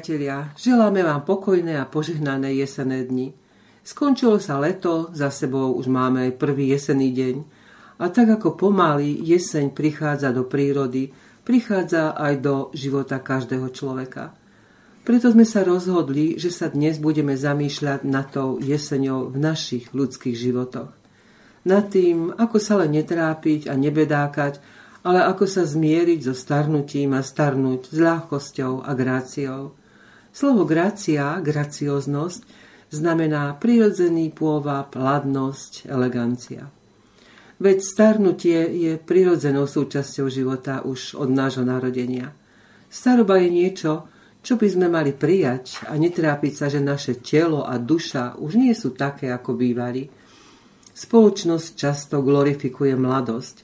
priatelia, želáme vám pokojné a požehnané jesené dni. Skončilo sa leto, za sebou už máme aj prvý jesený deň. A tak ako pomaly jeseň prichádza do prírody, prichádza aj do života každého človeka. Preto sme sa rozhodli, že sa dnes budeme zamýšľať nad tou jeseňou v našich ľudských životoch. Nad tým, ako sa len netrápiť a nebedákať, ale ako sa zmieriť so starnutím a starnúť s ľahkosťou a gráciou. Slovo grácia, gracioznosť, znamená prirodzený pôvab, ladnosť, elegancia. Veď starnutie je prirodzenou súčasťou života už od nášho narodenia. Staroba je niečo, čo by sme mali prijať a netrápiť sa, že naše telo a duša už nie sú také, ako bývali. Spoločnosť často glorifikuje mladosť,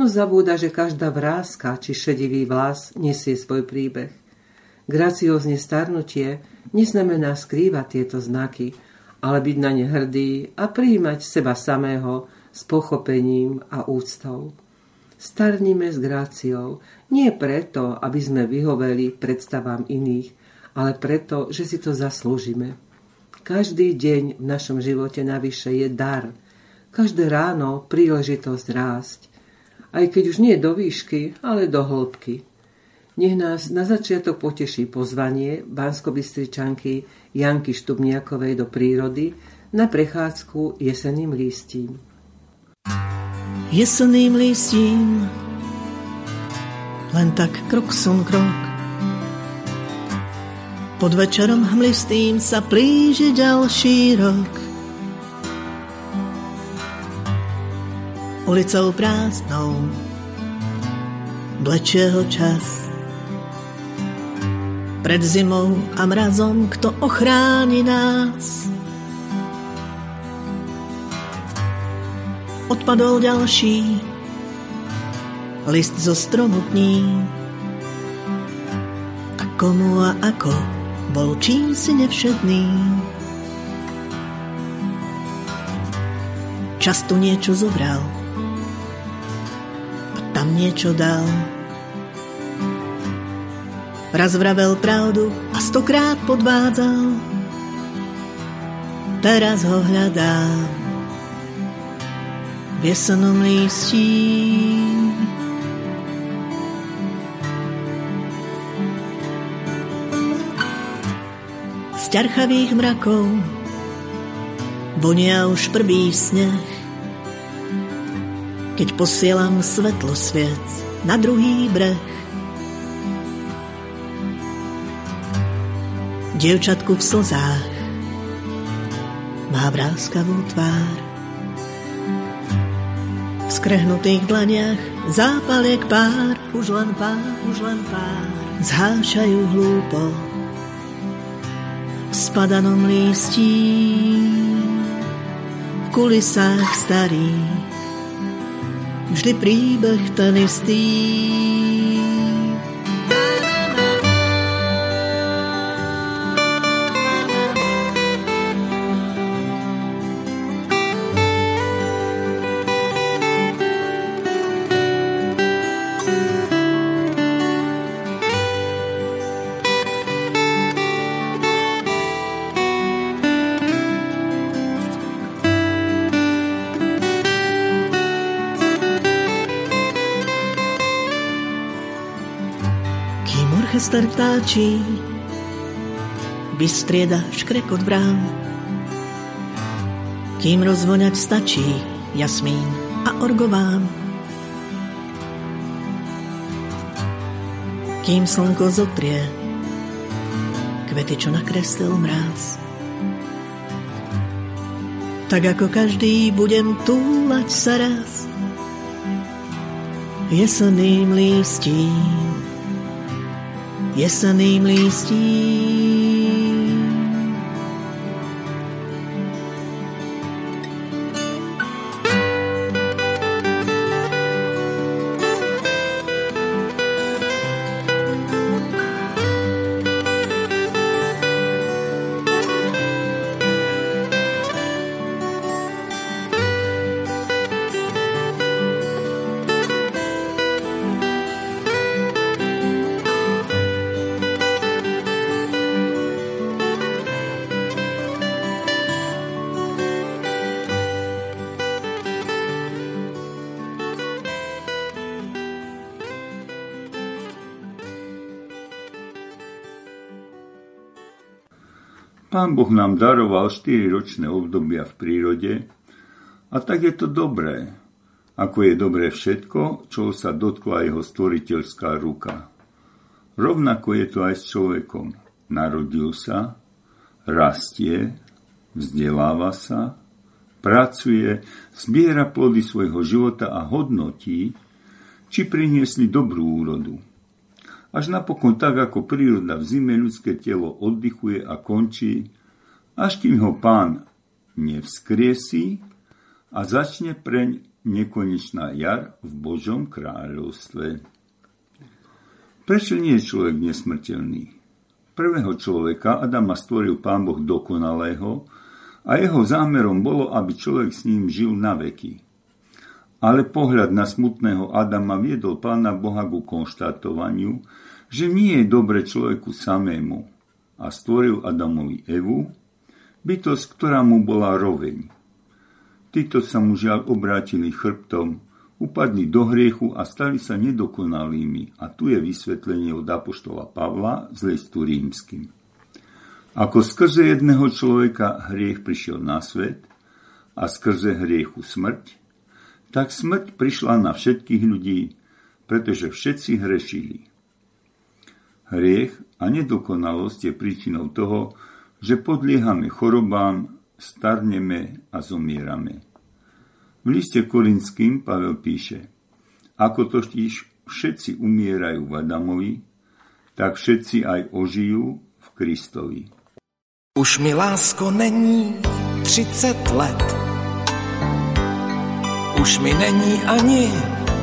no zabúda, že každá vrázka či šedivý vlas nesie svoj príbeh. Graciózne starnutie neznamená skrývať tieto znaky, ale byť na ne hrdý a prijímať seba samého s pochopením a úctou. Starníme s gráciou nie preto, aby sme vyhoveli predstavám iných, ale preto, že si to zaslúžime. Každý deň v našom živote navyše je dar. Každé ráno príležitosť rásť aj keď už nie do výšky, ale do hĺbky. Nech nás na začiatok poteší pozvanie banskobystričanky Janky Štubniakovej do prírody na prechádzku jeseným lístím. Jeseným lístím len tak krok som krok pod večerom hmlistým sa plíži ďalší rok ulicou prázdnou blečie ho čas. Pred zimou a mrazom kto ochráni nás? Odpadol ďalší list zo stromu dní a komu a ako bol čím si nevšedný. Čas tu niečo zobral – tam niečo dal. Raz vravel pravdu a stokrát podvádzal. Teraz ho hľadám v jesenom lístí. Z ťarchavých mrakov vonia už prvý sneh keď posielam svetlo sviec na druhý breh. Dievčatku v slzách. Má vráskavú tvár. V skrehnutých dlaniach zápaliek pár, už len pár, už len pár, zhášajú hlúpo. V spadanom lístí. V kulisách starých. Vždy príbeh ten istý. Orchester vtáčí, vystrieda škrekot brán. Kým rozvoňať stačí jasmín a orgován. Kým slnko zotrie kvety, čo nakreslil mráz. Tak ako každý budem túlať sa raz jeseným lístím jesenným lístím. Pán Boh nám daroval 4 ročné obdobia v prírode a tak je to dobré, ako je dobré všetko, čo sa dotkla jeho stvoriteľská ruka. Rovnako je to aj s človekom. Narodil sa, rastie, vzdeláva sa, pracuje, zbiera plody svojho života a hodnotí, či priniesli dobrú úrodu. Až napokon tak, ako príroda v zime ľudské telo oddychuje a končí, až kým ho pán nevskriesí a začne preň nekonečná jar v Božom kráľovstve. Prečo nie je človek nesmrteľný? Prvého človeka Adama stvoril pán Boh dokonalého a jeho zámerom bolo, aby človek s ním žil na veky. Ale pohľad na smutného Adama viedol pána Boha ku konštatovaniu, že nie je dobre človeku samému a stvoril Adamovi Evu, bytosť, ktorá mu bola roveň. Títo sa mu žiaľ obrátili chrbtom, upadli do hriechu a stali sa nedokonalými. A tu je vysvetlenie od Apoštola Pavla z listu rímským. Ako skrze jedného človeka hriech prišiel na svet a skrze hriechu smrť, tak smrť prišla na všetkých ľudí, pretože všetci hrešili. Hriech a nedokonalosť je príčinou toho, že podliehame chorobám, starneme a zomierame. V liste Korinským Pavel píše, ako totiž všetci umierajú v Adamovi, tak všetci aj ožijú v Kristovi. Už mi lásko není 30 let, už mi není ani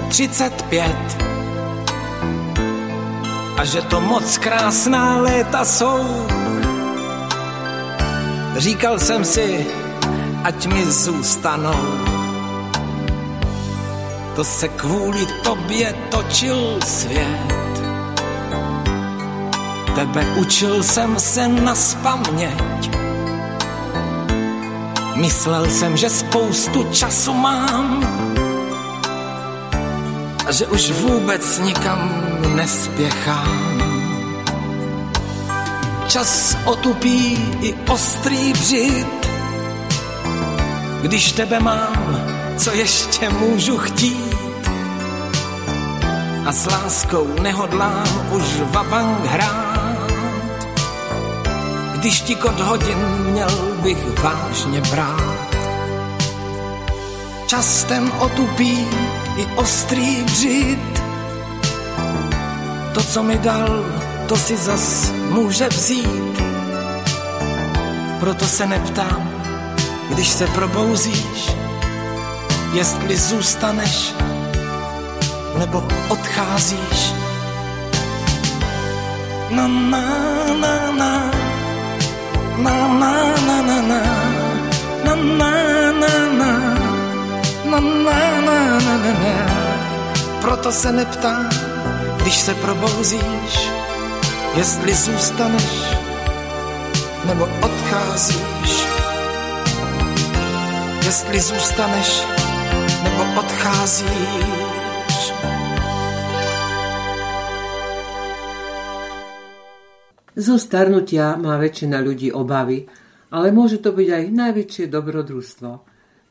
35. A že to moc krásná léta jsou. Říkal jsem si, ať mi zůstanou. To se kvůli tobě točil svět. Tebe učil jsem se na spaměť Myslel jsem, že spoustu času mám a že už vůbec nikam nespěchám. Čas otupí i ostrý břit, když tebe mám, co ještě můžu chtít. A s láskou nehodlám už vabank hrát, když ti kod hodin měl bych vážně brát. Častem otupí i ostrý břit. To, co mi dal, to si zas může vzít. Proto se neptám, když se probouzíš, jestli zůstaneš nebo odcházíš. Na, na, na, na na na na na na na na na na na na na na na Proto se neptám, když se probouzíš, jestli zůstaneš nebo odcházíš. Jestli zůstaneš nebo odcházíš. Zo starnutia má väčšina ľudí obavy, ale môže to byť aj najväčšie dobrodružstvo.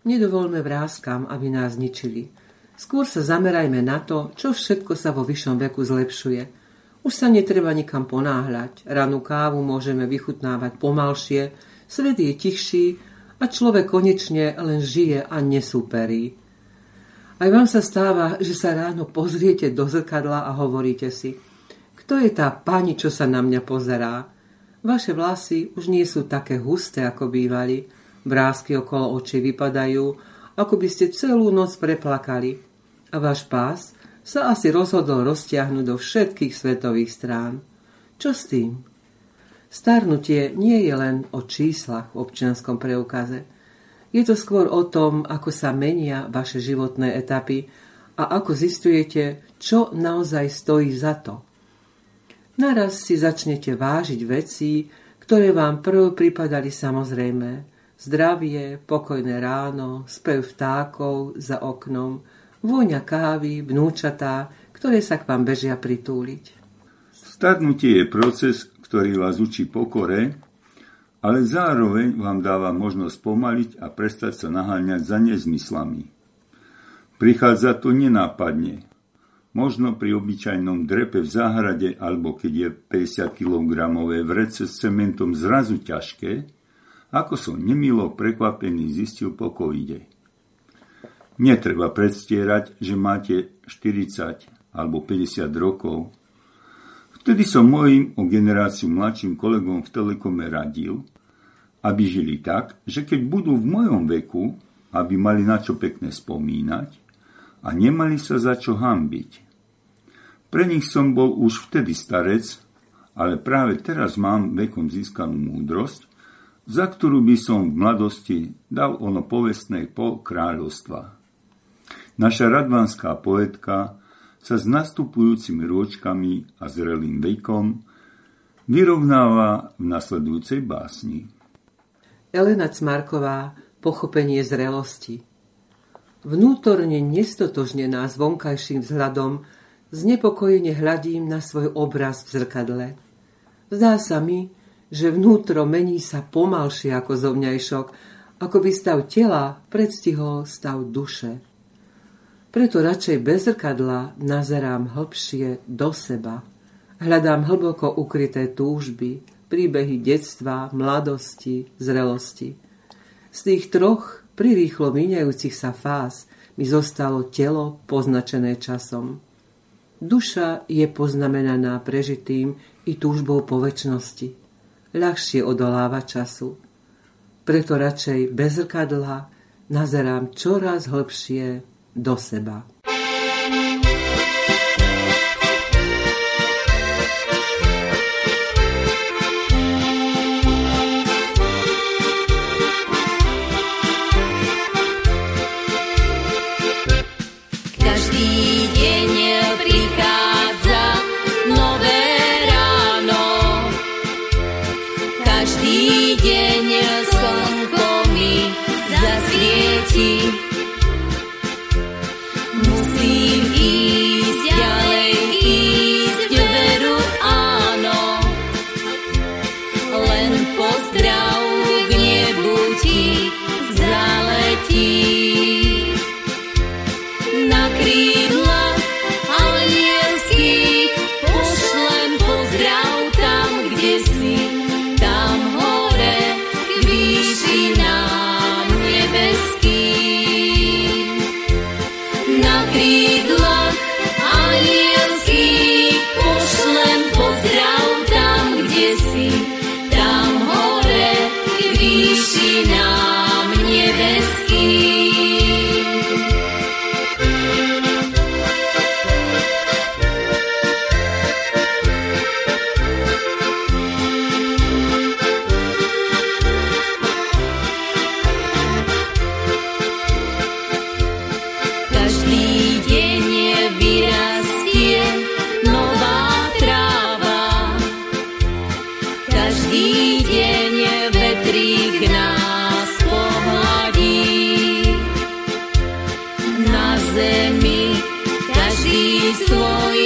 Nedovolme vrázkam, aby nás ničili. Skôr sa zamerajme na to, čo všetko sa vo vyššom veku zlepšuje. Už sa netreba nikam ponáhľať, ranú kávu môžeme vychutnávať pomalšie, svet je tichší a človek konečne len žije a nesúperí. Aj vám sa stáva, že sa ráno pozriete do zrkadla a hovoríte si – kto je tá pani, čo sa na mňa pozerá? Vaše vlasy už nie sú také husté, ako bývali. Brázky okolo očí vypadajú, ako by ste celú noc preplakali. A váš pás sa asi rozhodol roztiahnuť do všetkých svetových strán. Čo s tým? Starnutie nie je len o číslach v občianskom preukaze. Je to skôr o tom, ako sa menia vaše životné etapy a ako zistujete, čo naozaj stojí za to. Naraz si začnete vážiť veci, ktoré vám prv pripadali samozrejme. Zdravie, pokojné ráno, spev vtákov za oknom, vôňa kávy, vnúčatá, ktoré sa k vám bežia pritúliť. Starnutie je proces, ktorý vás učí pokore ale zároveň vám dáva možnosť pomaliť a prestať sa naháňať za nezmyslami. Prichádza to nenápadne. Možno pri obyčajnom drepe v záhrade alebo keď je 50 kg vrece s cementom zrazu ťažké, ako som nemilo prekvapený zistil po covide. Netreba predstierať, že máte 40 alebo 50 rokov Vtedy som mojim o generáciu mladším kolegom v Telekome radil, aby žili tak, že keď budú v mojom veku, aby mali na čo pekne spomínať a nemali sa za čo hambiť. Pre nich som bol už vtedy starec, ale práve teraz mám vekom získanú múdrosť, za ktorú by som v mladosti dal ono povestné pol kráľovstva. Naša radvanská poetka sa s nastupujúcimi rôčkami a zrelým vekom vyrovnáva v nasledujúcej básni. Elena Cmarková Pochopenie zrelosti Vnútorne nestotožnená s vonkajším vzhľadom znepokojene hľadím na svoj obraz v zrkadle. Zdá sa mi, že vnútro mení sa pomalšie ako zovňajšok, ako by stav tela predstihol stav duše. Preto radšej bez zrkadla nazerám hlbšie do seba. Hľadám hlboko ukryté túžby, príbehy detstva, mladosti, zrelosti. Z tých troch prirýchlo míňajúcich sa fáz mi zostalo telo poznačené časom. Duša je poznamenaná prežitým i túžbou po väčšnosti. Ľahšie odoláva času. Preto radšej bez zrkadla nazerám čoraz hlbšie do seba. tam hore k výšinám.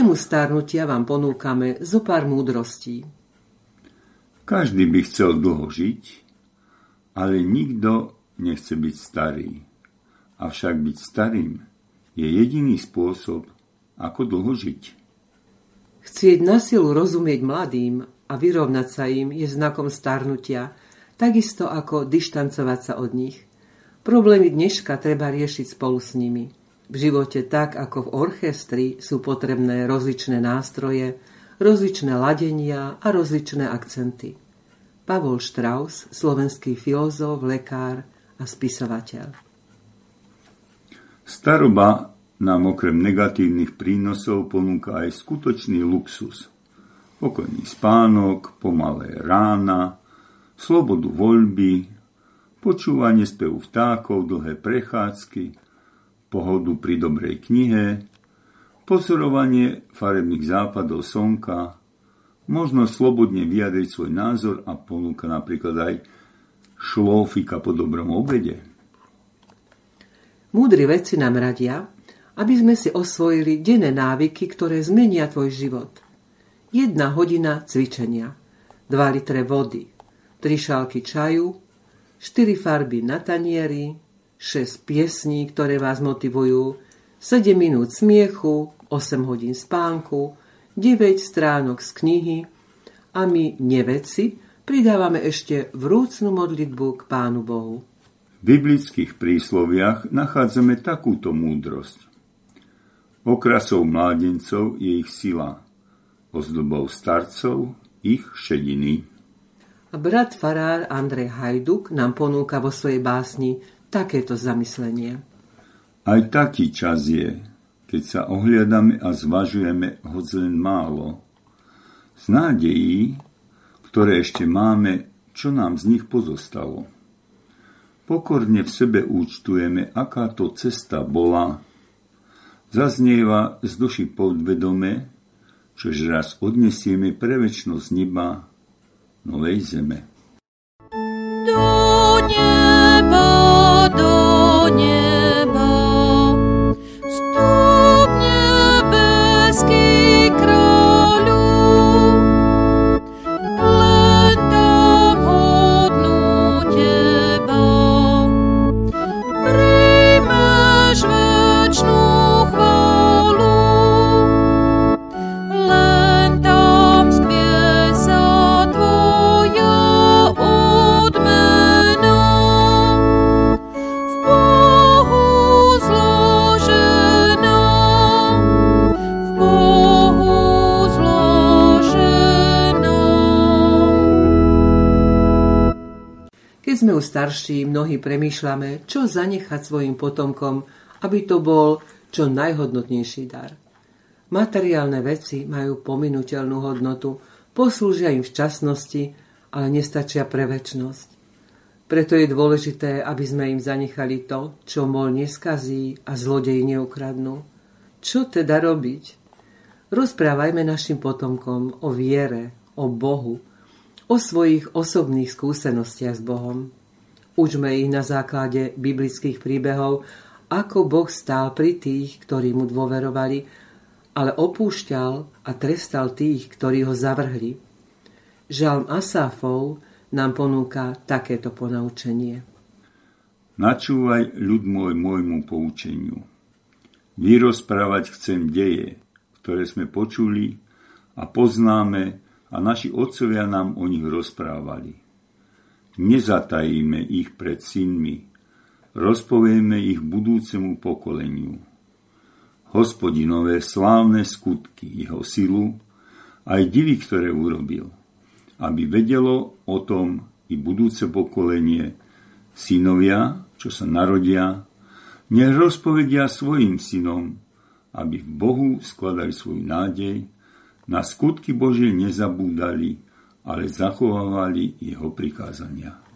Tému starnutia vám ponúkame zo pár múdrostí. Každý by chcel dlho žiť, ale nikto nechce byť starý. Avšak byť starým je jediný spôsob, ako dlho žiť. Chcieť na silu rozumieť mladým a vyrovnať sa im je znakom starnutia, takisto ako dištancovať sa od nich. Problémy dneška treba riešiť spolu s nimi – v živote tak, ako v orchestri sú potrebné rozličné nástroje, rozličné ladenia a rozličné akcenty. Pavol Strauss, slovenský filozof, lekár a spisovateľ. Staroba nám okrem negatívnych prínosov ponúka aj skutočný luxus. Pokojný spánok, pomalé rána, slobodu voľby, počúvanie spevu vtákov, dlhé prechádzky, pohodu pri dobrej knihe, pozorovanie farebných západov slnka, možnosť slobodne vyjadriť svoj názor a ponúka napríklad aj šlófika po dobrom obede. Múdri vedci nám radia, aby sme si osvojili denné návyky, ktoré zmenia tvoj život. Jedna hodina cvičenia, 2 litre vody, 3 šálky čaju, 4 farby na tanieri, 6 piesní, ktoré vás motivujú, 7 minút smiechu, 8 hodín spánku, 9 stránok z knihy a my, neveci, pridávame ešte vrúcnú modlitbu k Pánu Bohu. V biblických prísloviach nachádzame takúto múdrosť. Okrasou mládencov je ich sila, ozdobou starcov ich šediny. A brat farár Andrej Hajduk nám ponúka vo svojej básni takéto zamyslenie. Aj taký čas je, keď sa ohliadame a zvažujeme hoď len málo. Z nádejí, ktoré ešte máme, čo nám z nich pozostalo. Pokorne v sebe účtujeme, aká to cesta bola. Zaznieva z duši podvedome, čož raz odnesieme pre väčšnosť neba novej zeme. sme už starší, mnohí premýšľame, čo zanechať svojim potomkom, aby to bol čo najhodnotnejší dar. Materiálne veci majú pominuteľnú hodnotu, poslúžia im v časnosti, ale nestačia pre väčnosť. Preto je dôležité, aby sme im zanechali to, čo mol neskazí a zlodej neukradnú. Čo teda robiť? Rozprávajme našim potomkom o viere, o Bohu, o svojich osobných skúsenostiach s Bohom. Učme ich na základe biblických príbehov, ako Boh stál pri tých, ktorí mu dôverovali, ale opúšťal a trestal tých, ktorí ho zavrhli. Žalm Asáfov nám ponúka takéto ponaučenie. Načúvaj ľud môj môjmu poučeniu. Vyrozprávať chcem deje, ktoré sme počuli a poznáme a naši otcovia nám o nich rozprávali. Nezatajíme ich pred synmi, rozpovieme ich budúcemu pokoleniu. Hospodinové slávne skutky, jeho silu, aj divy, ktoré urobil, aby vedelo o tom i budúce pokolenie, synovia, čo sa narodia, nech rozpovedia svojim synom, aby v Bohu skladali svoju nádej. Na skutky Božie nezabúdali, ale zachovávali jeho prikázania.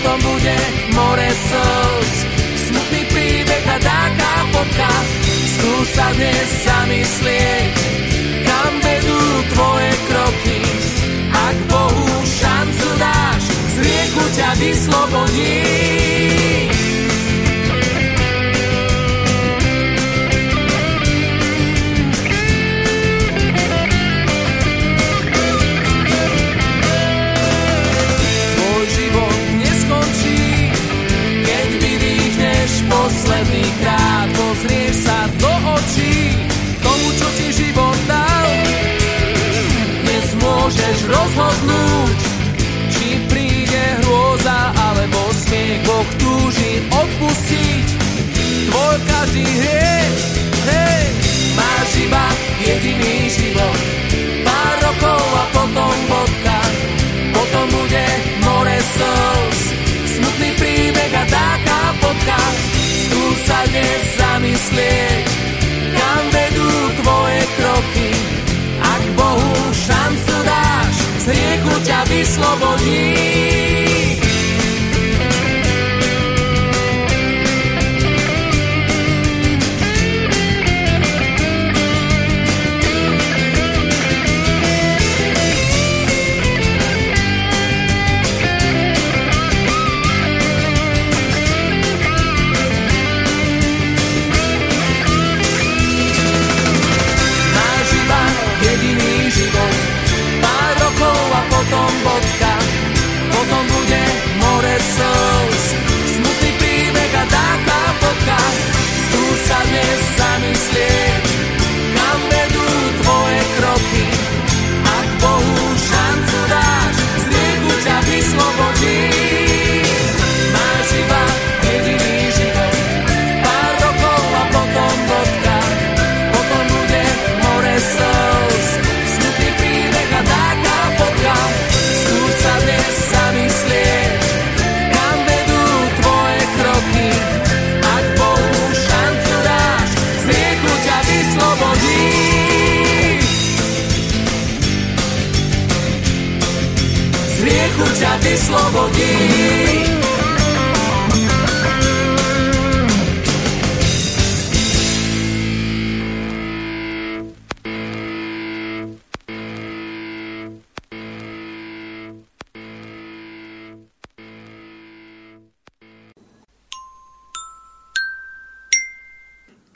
Potom bude more slz. Smutný príbeh a taká fotka, skús sa dnes zamyslieť, kam vedú tvoje kroky. Ak Bohu šancu dáš, z rieku ťa vyslobodí. Každý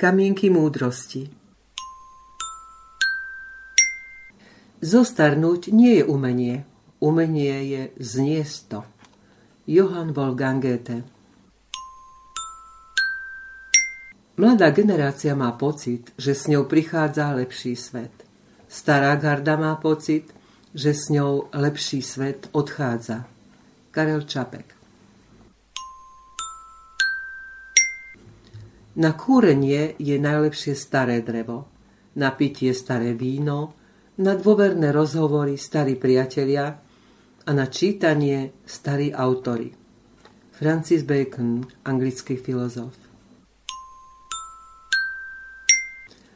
Kamienky múdrosti Zostarnúť nie je umenie, Umenie je zniesť to. Johann Wolfgang Goethe Mladá generácia má pocit, že s ňou prichádza lepší svet. Stará garda má pocit, že s ňou lepší svet odchádza. Karel Čapek Na kúrenie je najlepšie staré drevo, na pitie staré víno, na dôverné rozhovory starí priatelia, a na čítanie starí autory. Francis Bacon, anglický filozof.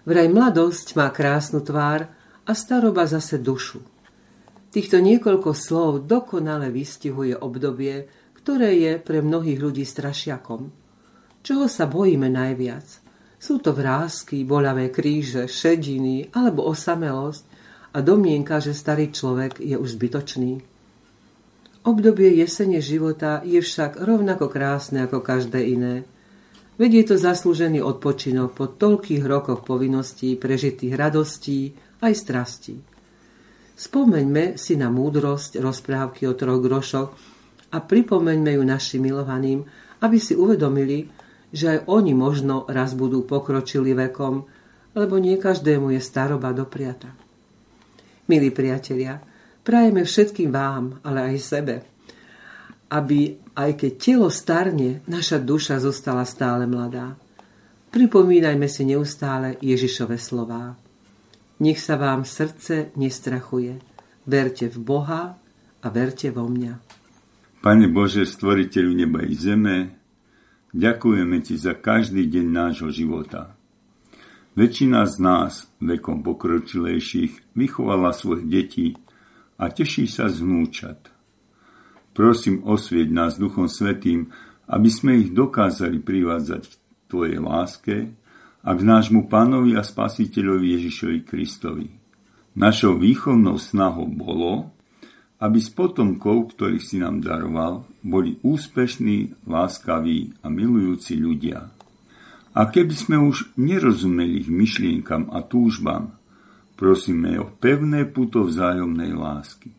Vraj mladosť má krásnu tvár a staroba zase dušu. Týchto niekoľko slov dokonale vystihuje obdobie, ktoré je pre mnohých ľudí strašiakom. Čoho sa bojíme najviac? Sú to vrázky, bolavé kríže, šediny alebo osamelosť a domienka, že starý človek je už zbytočný. Obdobie jesene života je však rovnako krásne ako každé iné. Veď je to zaslúžený odpočinok po toľkých rokoch povinností, prežitých radostí aj strastí. Spomeňme si na múdrosť rozprávky o troch grošoch a pripomeňme ju našim milovaným, aby si uvedomili, že aj oni možno raz budú pokročili vekom, lebo nie každému je staroba dopriata. Milí priatelia, Prajeme všetkým vám, ale aj sebe, aby aj keď telo starne, naša duša zostala stále mladá. Pripomínajme si neustále Ježišove slová. Nech sa vám srdce nestrachuje. Verte v Boha a verte vo mňa. Pane Bože, stvoriteľu neba i zeme, ďakujeme Ti za každý deň nášho života. Väčšina z nás, vekom pokročilejších, vychovala svoje deti a teší sa z. Prosím, osvieť nás Duchom Svetým, aby sme ich dokázali privádzať k Tvojej láske a k nášmu Pánovi a Spasiteľovi Ježišovi Kristovi. Našou výchovnou snahou bolo, aby z potomkov, ktorých si nám daroval, boli úspešní, láskaví a milujúci ľudia. A keby sme už nerozumeli ich myšlienkam a túžbám, prosíme o pevné puto vzájomnej lásky.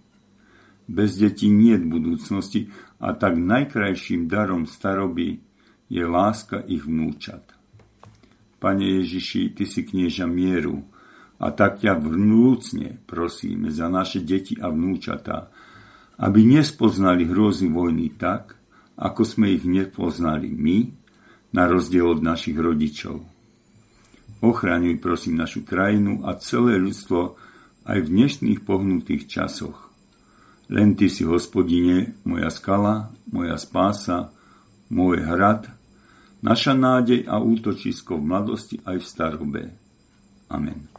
Bez detí nie je budúcnosti a tak najkrajším darom staroby je láska ich vnúčat. Pane Ježiši, Ty si knieža mieru a tak ťa vnúcne prosíme za naše deti a vnúčatá, aby nespoznali hrôzy vojny tak, ako sme ich nepoznali my na rozdiel od našich rodičov. Ochraňuj prosím našu krajinu a celé ľudstvo aj v dnešných pohnutých časoch. Len Ty si, hospodine, moja skala, moja spása, môj hrad, naša nádej a útočisko v mladosti aj v starobe. Amen.